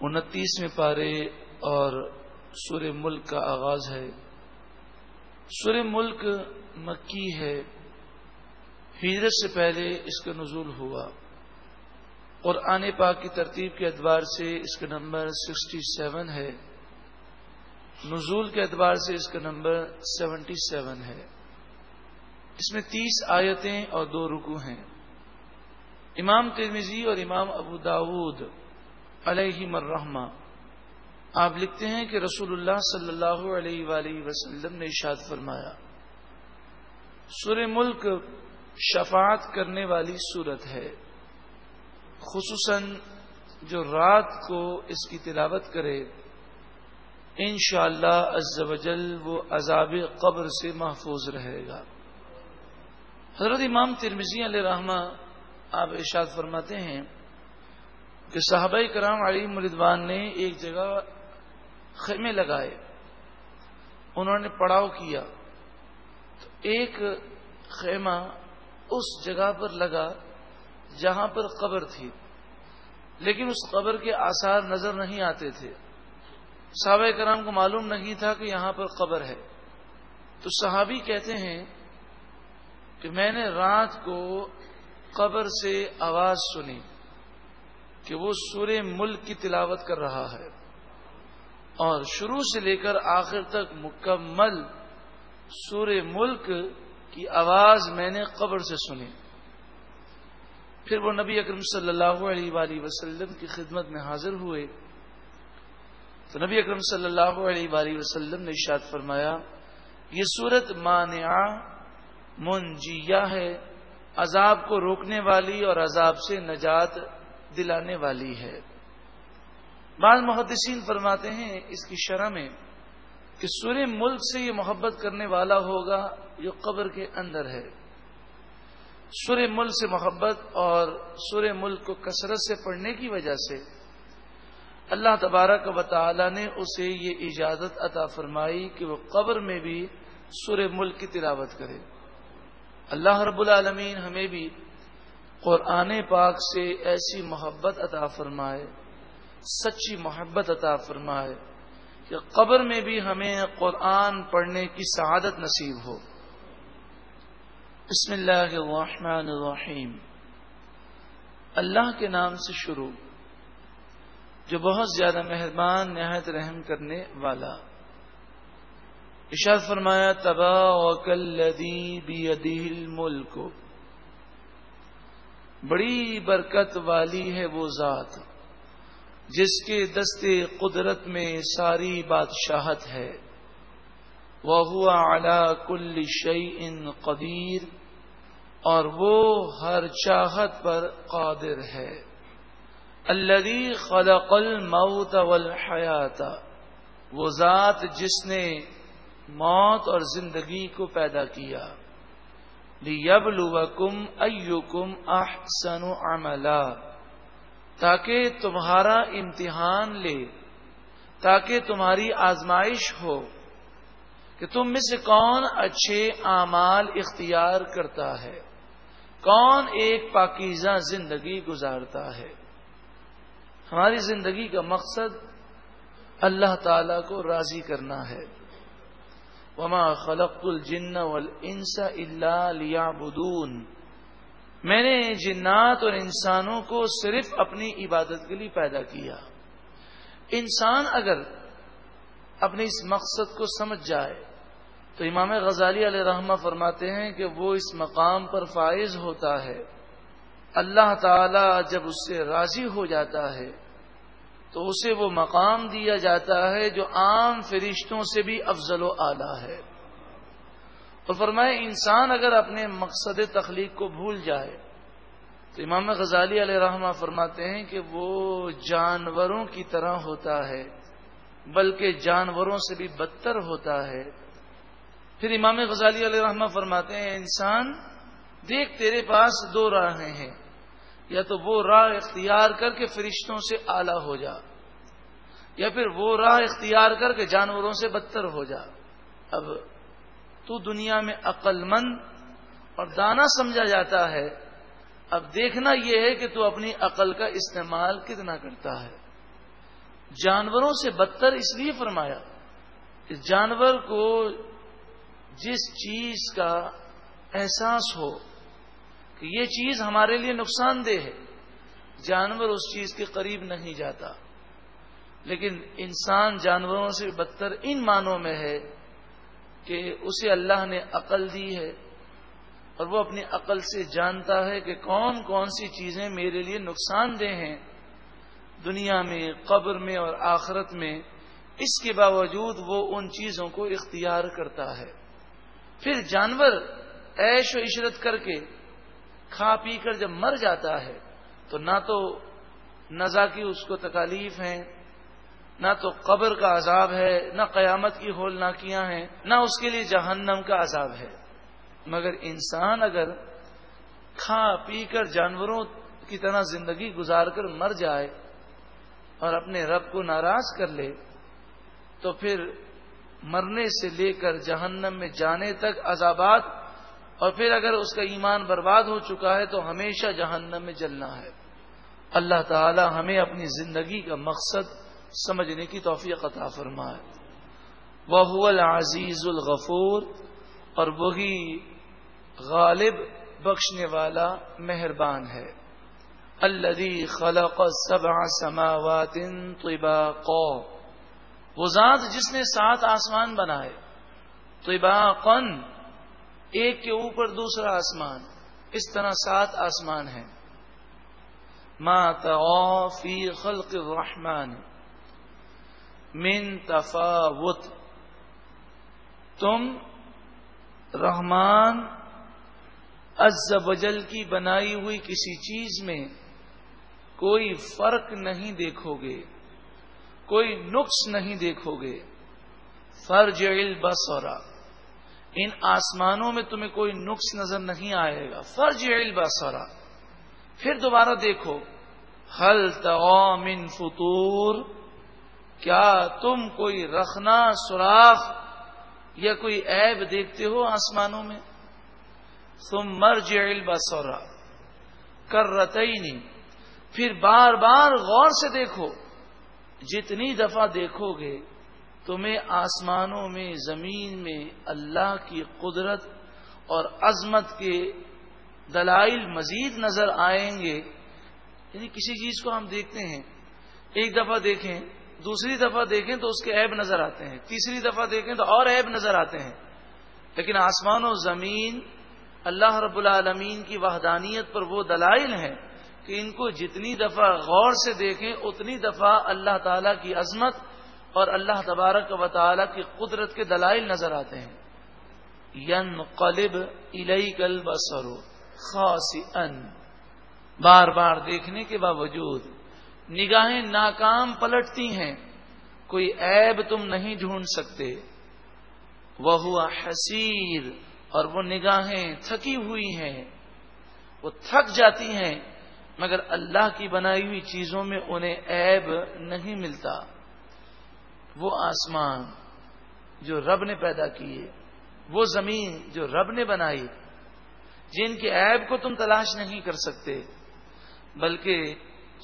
انتیسویں پارے اور سور ملک کا آغاز ہے۔ سور ملک مکی ہے۔ ہجرت سے پہلے اس کا نزول ہوا۔ اور آنے پاک کی ترتیب کے اعتبار سے اس کا نمبر سکسٹی سیون ہے۔ نزول کے اعتبار سے اس کا نمبر سیونٹی سیون ہے۔ اس میں تیس آیتیں اور دو رکو ہیں۔ امام ترمیزی اور امام ابو داود علیہ مرحمہ آپ لکھتے ہیں کہ رسول اللہ صلی اللہ علیہ وآلہ وسلم نے اشاد فرمایا سور ملک شفاعت کرنے والی صورت ہے، خصوصاً جو رات کو اس کی تلاوت کرے، انشاءاللہ شاء اللہ وہ عذاب قبر سے محفوظ رہے گا۔ حضرت امام ترمزی علیہ رحمہ آپ ارشاد فرماتے ہیں کہ صحابہ کرام علی مردوان نے ایک جگہ خیمے لگائے، انہوں نے پڑاؤ کیا، تو ایک خیمہ اس جگہ پر لگا جہاں پر قبر تھی، لیکن اس قبر کے آثار نظر نہیں آتے تھے۔ صحابہ کرام کو معلوم نہیں تھا کہ یہاں پر قبر ہے۔ تو صحابی کہتے ہیں کہ میں نے رات کو قبر سے آواز سنی۔ کہ وہ سور ملک کی تلاوت کر رہا ہے۔ اور شروع سے لے کر آخر تک مکمل سور ملک کی آواز میں نے قبر سے سنی۔ پھر وہ نبی اکرم صلی اللہ علیہ وآلہ وسلم کی خدمت میں حاضر ہوئے۔ تو نبی اکرم صلی اللہ علیہ وآلہ وسلم نے اشاد فرمایا، یہ صورت مانعہ، منجیہ ہے، عذاب کو روکنے والی اور عذاب سے نجات دلانے والی ہے۔ بعض محدثین فرماتے ہیں اس کی شرح میں کہ سورہ ملک سے یہ محبت کرنے والا ہوگا جو قبر کے اندر ہے۔ سورہ ملک سے محبت اور سورہ ملک کو کثرت سے پڑھنے کی وجہ سے اللہ تبارک و تعالی نے اسے یہ اجازت عطا فرمائی کہ وہ قبر میں بھی سورہ ملک کی تلاوت کرے۔ اللہ رب العالمین ہمیں بھی قرآن پاک سے ایسی محبت عطا فرمائے، سچی محبت عطا فرمائے کہ قبر میں بھی ہمیں قرآن پڑھنے کی سعادت نصیب ہو۔ بسم اللہ الرحمن الرحیم۔ اللہ کے نام سے شروع، جو بہت زیادہ مہربان، نہایت رحم کرنے والا۔ اشاد فرمایا تبا وکلدی بھی ملک بڑی برکت والی ہے وہ ذات، جس کے دستے قدرت میں ساری بادشاہت ہے۔ وہ ہوا اعلی کل شعی ان قدیر اور وہ ہر چاہت پر قادر ہے۔ الذي خلق الموت والحیات وہ ذات جس نے موت اور زندگی کو پیدا کیا۔ لیبلوکم ایوکم احسن عملا تاکہ تمہارا امتحان لے، تاکہ تمہاری آزمائش ہو کہ تم میں سے کون اچھے اعمال اختیار کرتا ہے، کون ایک پاکیزہ زندگی گزارتا ہے۔ ہماری زندگی کا مقصد اللہ تعالی کو راضی کرنا ہے۔ وما خلق الجن والانس الا ليعبدون میں نے جنات اور انسانوں کو صرف اپنی عبادت کے لیے پیدا کیا۔ انسان اگر اپنے اس مقصد کو سمجھ جائے، تو امام غزالی علیہ رحمہ فرماتے ہیں کہ وہ اس مقام پر فائز ہوتا ہے۔ اللہ تعالی جب اس سے راضی ہو جاتا ہے تو اسے وہ مقام دیا جاتا ہے جو عام فرشتوں سے بھی افضل و اعلی ہے۔ اور فرمائے انسان اگر اپنے مقصد تخلیق کو بھول جائے، تو امام غزالی علیہ رحمہ فرماتے ہیں کہ وہ جانوروں کی طرح ہوتا ہے، بلکہ جانوروں سے بھی بدتر ہوتا ہے۔ پھر امام غزالی علیہ رحمہ فرماتے ہیں، انسان، دیکھ تیرے پاس دو راہیں ہیں۔ یا تو وہ راہ اختیار کر کے فرشتوں سے آلہ ہو جا، یا پھر وہ راہ اختیار کر کے جانوروں سے بدتر ہو جا۔ اب تو دنیا میں عقل مند اور دانا سمجھا جاتا ہے۔ اب دیکھنا یہ ہے کہ تو اپنی عقل کا استعمال کتنا کرتا ہے۔ جانوروں سے بدتر اس لیے فرمایا کہ جانور کو جس چیز کا احساس ہو کہ یہ چیز ہمارے لیے نقصان دہ ہے۔ جانور اس چیز کے قریب نہیں جاتا۔ لیکن انسان جانوروں سے بدتر ان معنوں میں ہے کہ اسے اللہ نے عقل دی ہے اور وہ اپنی عقل سے جانتا ہے کہ کون کون سی چیزیں میرے لیے نقصان دہ ہیں۔ دنیا میں، قبر میں اور آخرت میں اس کے باوجود وہ ان چیزوں کو اختیار کرتا ہے۔ پھر جانور عیش و عشرت کر کے کھا پی کر جب مر جاتا ہے تو نہ تو نزا کی اس کو تکالیف ہیں، نہ تو قبر کا عذاب ہے، نہ قیامت کی ہولناکیاں ہیں، نہ اس کے لیے جہنم کا عذاب ہے۔ مگر انسان اگر کھا پی کر جانوروں کی طرح زندگی گزار کر مر جائے اور اپنے رب کو ناراض کر لے، تو پھر مرنے سے لے کر جہنم میں جانے تک عذابات اور پھر اگر اس کا ایمان برباد ہو چکا ہے تو ہمیشہ جہنم میں جلنا ہے۔ اللہ تعالی ہمیں اپنی زندگی کا مقصد سمجھنے کی توفیق عطا فرمائے۔ وہ العزیز الغفور اور وہی غالب بخشنے والا مہربان ہے۔ الذي خلق سبع سماوات طباقا۔ وہ ذات جس نے سات آسمان بنائے۔ طباقا ایک کے اوپر دوسرا آسمان۔ اس طرح سات آسمان ہیں۔ ما فی خلق الرحمن من تفاوت۔ تم رحمان عز وجل کی بنائی ہوئی کسی چیز میں کوئی فرق نہیں دیکھو گے، کوئی نقص نہیں دیکھو گے۔ فرج البصورا ان آسمانوں میں تمہیں کوئی نقص نظر نہیں آئے گا۔ فرج البصورا پھر دوبارہ دیکھو۔ حل من فطور؟ کیا تم کوئی رکھنا سوراخ یا کوئی عیب دیکھتے ہو آسمانوں میں؟ تم مرج البصورا کر رتئی پھر بار بار غور سے دیکھو۔ جتنی دفعہ دیکھو گے تمہیں آسمانوں میں، زمین میں اللہ کی قدرت اور عظمت کے دلائل مزید نظر آئیں گے۔ یعنی کسی چیز کو ہم دیکھتے ہیں، ایک دفعہ دیکھیں، دوسری دفعہ دیکھیں تو اس کے عیب نظر آتے ہیں، تیسری دفعہ دیکھیں تو اور عیب نظر آتے ہیں۔ لیکن آسمان و زمین، اللہ رب العالمین کی وحدانیت پر وہ دلائل ہیں کہ ان کو جتنی دفعہ غور سے دیکھیں، اتنی دفعہ اللہ تعالی کی عظمت اور اللہ تبارک و تعالی کی قدرت کے دلائل نظر آتے ہیں۔ ین قلب الئی کل بسرو خاص ان بار بار دیکھنے کے باوجود نگاہیں ناکام پلٹتی ہیں۔ کوئی عیب تم نہیں ڈھونڈ سکتے۔ وہ ہوا حسیر۔ اور وہ نگاہیں تھکی ہوئی ہیں۔ وہ تھک جاتی ہیں، مگر اللہ کی بنائی ہوئی چیزوں میں انہیں عیب نہیں ملتا۔ وہ آسمان جو رب نے پیدا کیے، وہ زمین جو رب نے بنائی، جن کے عیب کو تم تلاش نہیں کر سکتے، بلکہ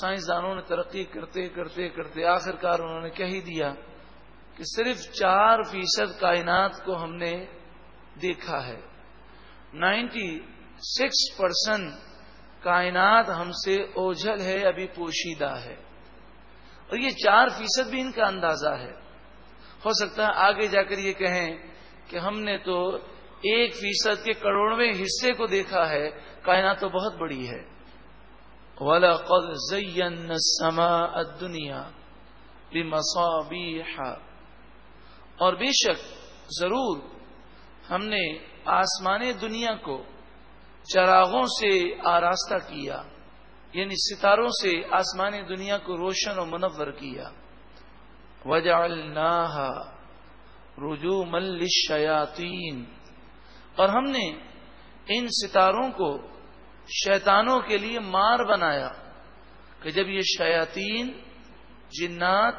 سائنسدانوں نے ترقی کرتے کرتے کرتے آخر کار انہوں نے کہہ ہی دیا کہ صرف چار فیصد کائنات کو ہم نے دیکھا ہے۔ نائنٹی سکس پرسینٹ کائنات ہم سے اوجھل ہے، ابھی پوشیدہ ہے۔ اور یہ چار فیصد بھی ان کا اندازہ ہے۔ ہو سکتا ہے آگے جا کر یہ کہیں کہ ہم نے تو ایک فیصد کے کروڑویں حصے کو دیکھا ہے، کائنات تو بہت بڑی ہے۔ سما دنیا اور بے شک ضرور ہم نے آسمان دنیا کو چراغوں سے آراستہ کیا۔ یعنی ستاروں سے آسمان دنیا کو روشن و منور کیا۔ وجہ رجو مل شیاتین اور ہم نے ان ستاروں کو شیطانوں کے لیے مار بنایا کہ جب یہ شیاتین جنات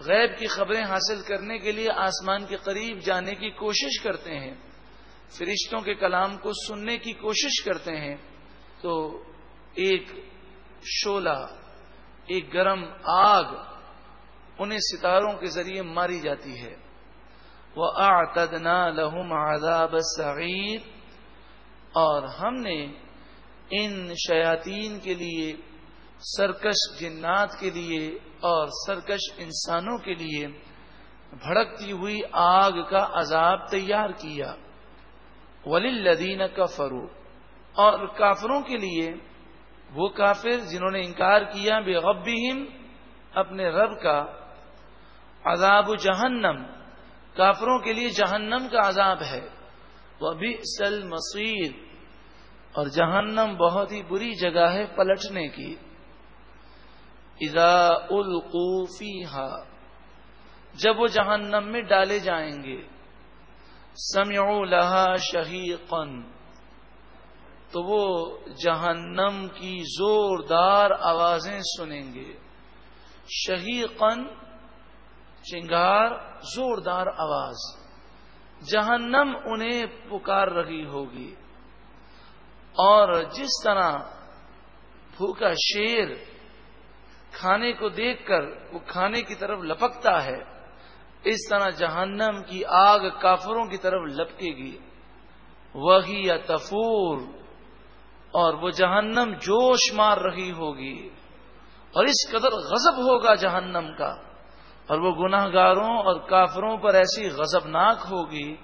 غیب کی خبریں حاصل کرنے کے لیے آسمان کے قریب جانے کی کوشش کرتے ہیں، فرشتوں کے کلام کو سننے کی کوشش کرتے ہیں، تو ایک شولہ، ایک گرم آگ انہیں ستاروں کے ذریعے ماری جاتی ہے۔ وہ آتدنا لہم آزاب صغیر اور ہم نے ان شیاطین کے لیے، سرکش جنات کے لیے اور سرکش انسانوں کے لیے بھڑکتی ہوئی آگ کا عذاب تیار کیا۔ ولی لدین کا اور کافروں کے لیے وہ کافر جنہوں نے انکار کیا بے غبیم اپنے رب کا عذاب جہنم، کافروں کے لیے جہنم کا عذاب ہے۔ وہ بھی سل مسیر اور جہنم بہت ہی بری جگہ ہے پلٹنے کی۔ اذا القوفی جب وہ جہنم میں ڈالے جائیں گے۔ سمعوا لہا شہیقن تو وہ جہنم کی زوردار آوازیں سنیں گے۔ شہیقن چنگار زوردار آواز۔ جہنم انہیں پکار رہی ہوگی۔ اور جس طرح بھوکا شیر کھانے کو دیکھ کر وہ کھانے کی طرف لپکتا ہے، اس طرح جہنم کی آگ کافروں کی طرف لپکے گی۔ وہی یا تفور۔ اور وہ جہنم جوش مار رہی ہوگی اور اس قدر غضب ہوگا جہنم کا اور وہ گناہ گاروں اور کافروں پر ایسی غضبناک ہوگی،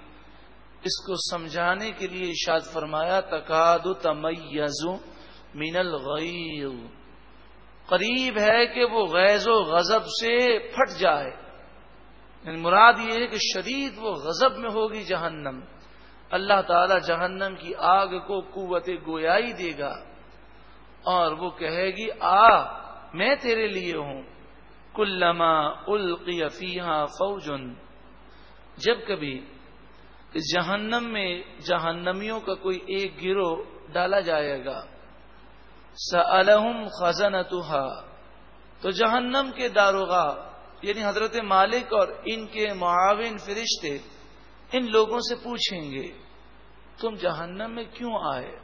اس کو سمجھانے کے لیے اشاد فرمایا تقاد تمیز من الغیر قریب ہے کہ وہ غیظ و غضب سے پھٹ جائے۔ یعنی مراد یہ ہے کہ شدید وہ غضب میں ہوگی جہنم۔ اللہ تعالی جہنم کی آگ کو قوت گویائی دے گا اور وہ کہے گی، آ، میں تیرے لیے ہوں۔ کلما القی فیحا فوجن۔ جب کبھی جہنم میں جہنمیوں کا کوئی ایک گروہ ڈالا جائے گا سلحم خزن تو جہنم کے داروغا یعنی حضرت مالک اور ان کے معاون فرشتے ان لوگوں سے پوچھیں گے، تم جہنم میں کیوں آئے؟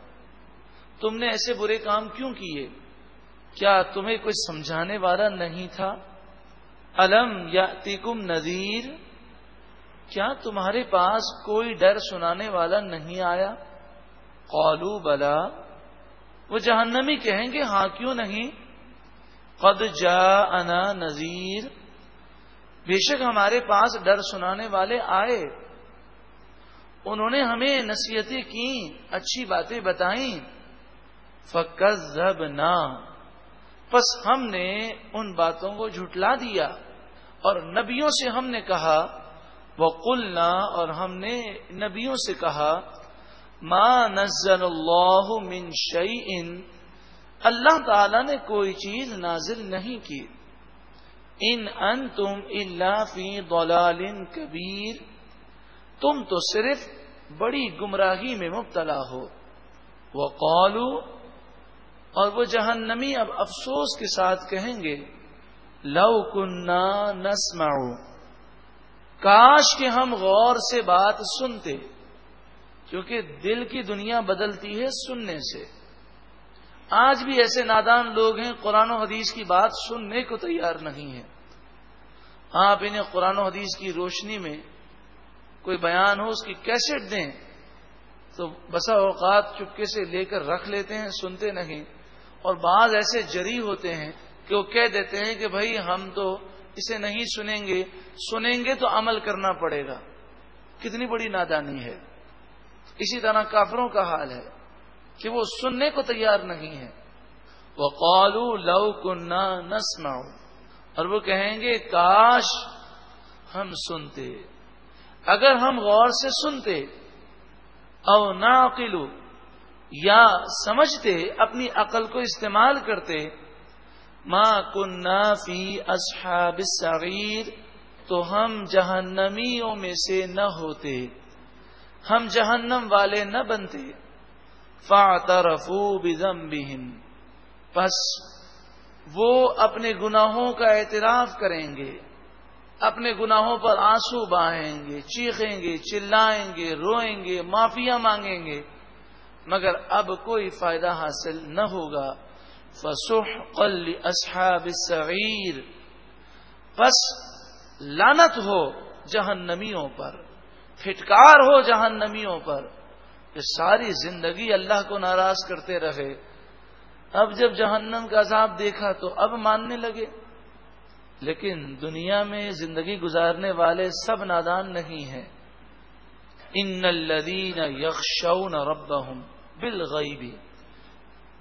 تم نے ایسے برے کام کیوں کیے؟ کیا تمہیں کوئی سمجھانے والا نہیں تھا؟ الم یا تیکم نذیر، کیا تمہارے پاس کوئی ڈر سنانے والا نہیں آیا؟ قالو بلا۔ وہ جہنمی کہیں گے ہاں کیوں نہیں؟ قد جا انا نذیر۔ بے شک ہمارے پاس ڈر سنانے والے آئے۔ انہوں نے ہمیں نصیحتیں کی اچھی باتیں بتائیں۔ فکر نہ بس ہم نے ان باتوں کو جھٹلا دیا۔ اور نبیوں سے ہم نے کہا وہ اور ہم نے نبیوں سے کہا، ما نزل اللہ من شعی اللہ تعالی نے کوئی چیز نازل نہیں کی۔ ان ان تم اللہ فی دلال کبیر تم تو صرف بڑی گمراہی میں مبتلا ہو۔ وہ قالو اور وہ جہنمی اب افسوس کے ساتھ کہیں گے، لو کنہ نسمعو کاش کہ ہم غور سے بات سنتے، کیونکہ دل کی دنیا بدلتی ہے سننے سے۔ آج بھی ایسے نادان لوگ ہیں، قرآن و حدیث کی بات سننے کو تیار نہیں ہے آپ انہیں قرآن و حدیث کی روشنی میں کوئی بیان ہو، اس کی کیسٹ دیں۔ تو بسا اوقات چپکے سے لے کر رکھ لیتے ہیں، سنتے نہیں۔ اور بعض ایسے جری ہوتے ہیں کہ وہ کہہ دیتے ہیں کہ بھائی ہم تو اسے نہیں سنیں گے سنیں گے تو عمل کرنا پڑے گا۔ کتنی بڑی نادانی ہے۔ اسی طرح کافروں کا حال ہے کہ وہ سننے کو تیار نہیں ہے وہ قالو لو کنہ نسما اور وہ کہیں گے، کاش ہم سنتے۔ اگر ہم غور سے سنتے او نہ یا سمجھتے، اپنی عقل کو استعمال کرتے ماں کنہ فی اصحاب السعیر، تو ہم جہنمیوں میں سے نہ ہوتے، ہم جہنم والے نہ بنتے فاطرفو بذنبہم، پس وہ اپنے گناہوں کا اعتراف کریں گے۔ اپنے گناہوں پر آنسو بہائیں گے، چیخیں گے، چلائیں گے، روئیں گے معافیا مانگیں گے۔ مگر اب کوئی فائدہ حاصل نہ ہوگا۔ فسح اصحاب السعیر بس لانت ہو جہنمیوں پر، پھٹکار ہو جہنمیوں پر کہ ساری زندگی اللہ کو ناراض کرتے رہے۔ اب جب جہنم کا عذاب دیکھا تو اب ماننے لگے۔ لیکن دنیا میں زندگی گزارنے والے سب نادان نہیں ہیں۔ ان الدین یکشون رب بالغیبی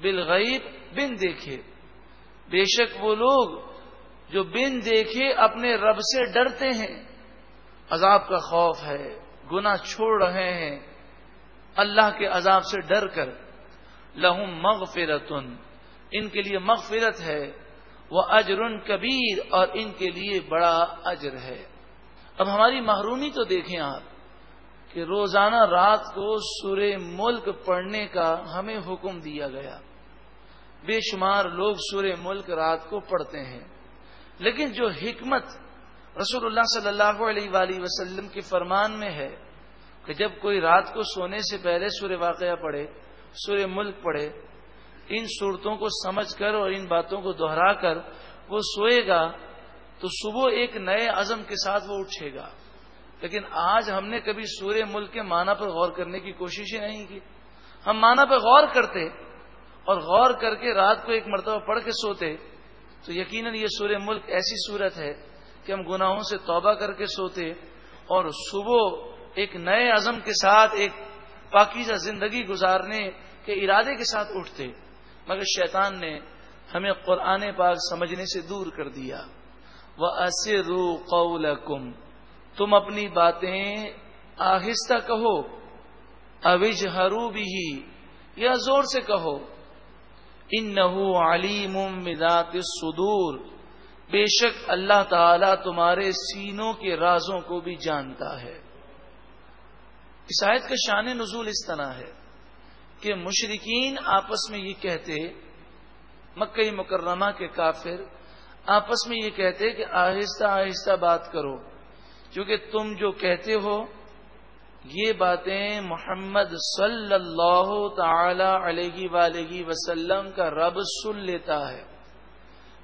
بالغیب بن دیکھے۔ بے شک وہ لوگ جو بن دیکھے اپنے رب سے ڈرتے ہیں۔ عذاب کا خوف ہے گنا چھوڑ رہے ہیں۔ اللہ کے عذاب سے ڈر کر۔ لہم مغفرتن۔ ان کے لیے مغفرت ہے۔ وہ اجر کبیر اور ان کے لیے بڑا اجر ہے۔ اب ہماری محرومی تو دیکھیں آپ کہ روزانہ رات کو سورہ ملک پڑھنے کا ہمیں حکم دیا گیا۔ بے شمار لوگ سورہ ملک رات کو پڑھتے ہیں۔ لیکن جو حکمت رسول اللہ صلی اللہ علیہ وآلہ وسلم کے فرمان میں ہے کہ جب کوئی رات کو سونے سے پہلے سورہ واقعہ پڑھے، سورہ ملک پڑھے ان صورتوں کو سمجھ کر اور ان باتوں کو دوہرا کر وہ سوئے گا تو صبح ایک نئے عزم کے ساتھ وہ اٹھے گا۔ لیکن آج ہم نے کبھی سورہ ملک کے معنی پر غور کرنے کی کوشش ہی نہیں کی۔ ہم معنی پہ غور کرتے اور غور کر کے رات کو ایک مرتبہ پڑھ کے سوتے تو یقیناً یہ سورہ ملک ایسی صورت ہے کہ ہم گناہوں سے توبہ کر کے سوتے اور صبح ایک نئے عزم کے ساتھ ایک پاکیزہ زندگی گزارنے کے ارادے کے ساتھ اٹھتے۔ مگر شیطان نے ہمیں قرآن پاک سمجھنے سے دور کر دیا۔ وہ اسرو قول تم اپنی باتیں آہستہ کہو۔ اوج ہرو بھی یا زور سے کہو۔ ان علیم مدات سدور بے شک اللہ تعالی تمہارے سینوں کے رازوں کو بھی جانتا ہے۔ عیسائیت کا شان نزول اس طرح ہے۔ کہ مشرقین آپس میں یہ کہتے مکئی مکرمہ کے کافر آپس میں یہ کہتے کہ آہستہ آہستہ بات کرو کیونکہ تم جو کہتے ہو، یہ باتیں محمد صلی اللہ تعالی علیہ ولیہ وسلم کا رب سن لیتا ہے۔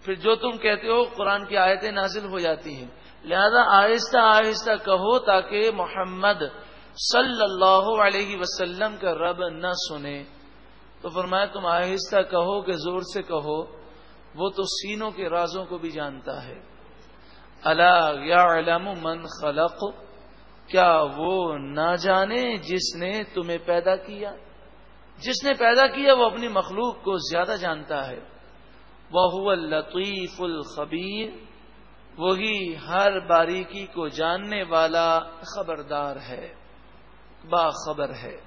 پھر جو تم کہتے ہو، قرآن کی آیتیں نازل ہو جاتی ہیں۔ لہذا آہستہ آہستہ کہو تاکہ محمد صلی اللہ علیہ وسلم کا رب نہ سنے تو فرمایا تم آہستہ کہو کہ زور سے کہو، وہ تو سینوں کے رازوں کو بھی جانتا ہے۔ اللہ یا علم من خلق، کیا وہ نہ جانے جس نے تمہیں پیدا کیا؟ جس نے پیدا کیا وہ اپنی مخلوق کو زیادہ جانتا ہے۔ وہ لطیف الخبیر، وہی ہر باریکی کو جاننے والا خبردار ہے۔ باخبر ہے۔